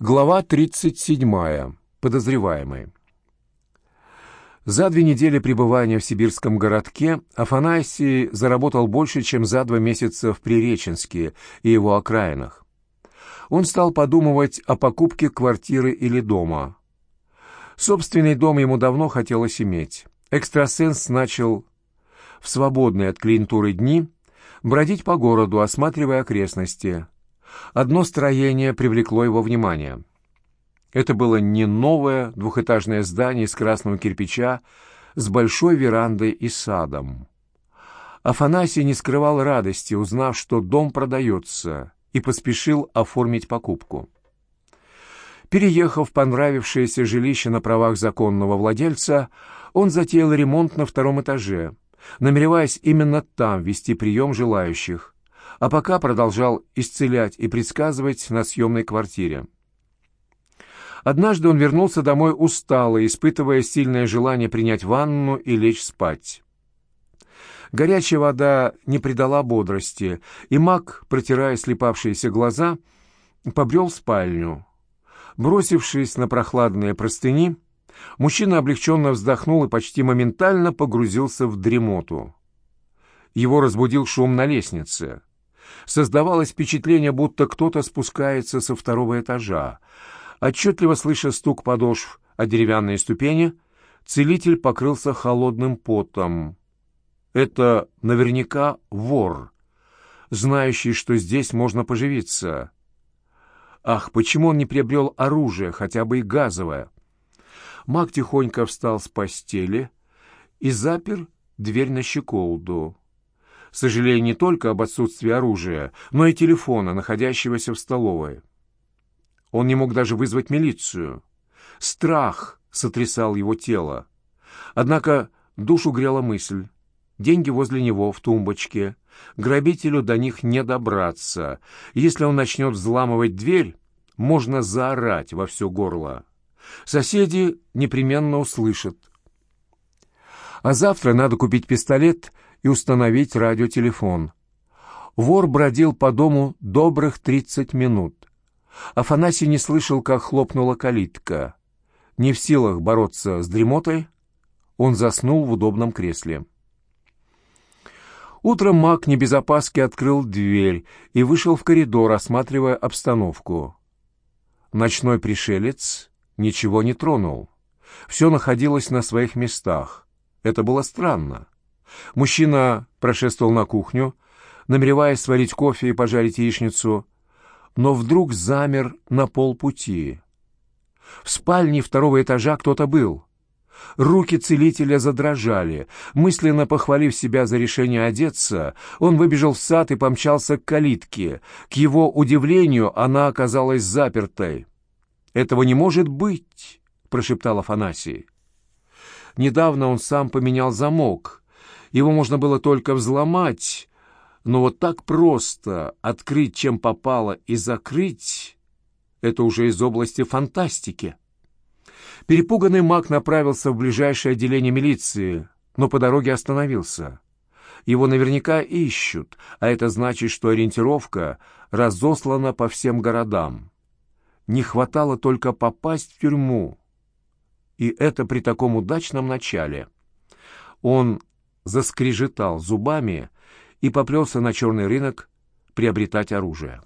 Глава 37. Подозреваемый. За две недели пребывания в сибирском городке Афанасий заработал больше, чем за два месяца в Приреченске и его окраинах. Он стал подумывать о покупке квартиры или дома. Собственный дом ему давно хотелось иметь. Экстрасенс начал в свободные от клиентуры дни бродить по городу, осматривая окрестности – Одно строение привлекло его внимание. Это было не новое двухэтажное здание из красного кирпича с большой верандой и садом. Афанасий не скрывал радости, узнав, что дом продается, и поспешил оформить покупку. Переехав в понравившееся жилище на правах законного владельца, он затеял ремонт на втором этаже, намереваясь именно там вести прием желающих, а пока продолжал исцелять и предсказывать на съемной квартире. Однажды он вернулся домой усталый, испытывая сильное желание принять ванну и лечь спать. Горячая вода не придала бодрости, и маг, протирая слепавшиеся глаза, побрел в спальню. Бросившись на прохладные простыни, мужчина облегченно вздохнул и почти моментально погрузился в дремоту. Его разбудил шум на лестнице. Создавалось впечатление, будто кто-то спускается со второго этажа. Отчетливо слыша стук подошв о деревянные ступени, целитель покрылся холодным потом. Это наверняка вор, знающий, что здесь можно поживиться. Ах, почему он не приобрел оружие, хотя бы и газовое? Маг тихонько встал с постели и запер дверь на щеколду сожалея не только об отсутствии оружия, но и телефона, находящегося в столовой. Он не мог даже вызвать милицию. Страх сотрясал его тело. Однако душу грела мысль. Деньги возле него, в тумбочке. Грабителю до них не добраться. Если он начнет взламывать дверь, можно заорать во все горло. Соседи непременно услышат. А завтра надо купить пистолет и установить радиотелефон. Вор бродил по дому добрых тридцать минут. Афанасий не слышал, как хлопнула калитка. Не в силах бороться с дремотой, он заснул в удобном кресле. Утром маг не без опаски открыл дверь и вышел в коридор, осматривая обстановку. Ночной пришелец ничего не тронул. Все находилось на своих местах. Это было странно. Мужчина прошествовал на кухню, намереваясь сварить кофе и пожарить яичницу, но вдруг замер на полпути. В спальне второго этажа кто-то был. Руки целителя задрожали. Мысленно похвалив себя за решение одеться, он выбежал в сад и помчался к калитке. К его удивлению, она оказалась запертой. «Этого не может быть!» — прошептал Афанасий. Недавно он сам поменял замок — его можно было только взломать, но вот так просто открыть, чем попало, и закрыть — это уже из области фантастики. Перепуганный маг направился в ближайшее отделение милиции, но по дороге остановился. Его наверняка ищут, а это значит, что ориентировка разослана по всем городам. Не хватало только попасть в тюрьму. И это при таком удачном начале. Он заскрежетал зубами и поплелся на черный рынок приобретать оружие.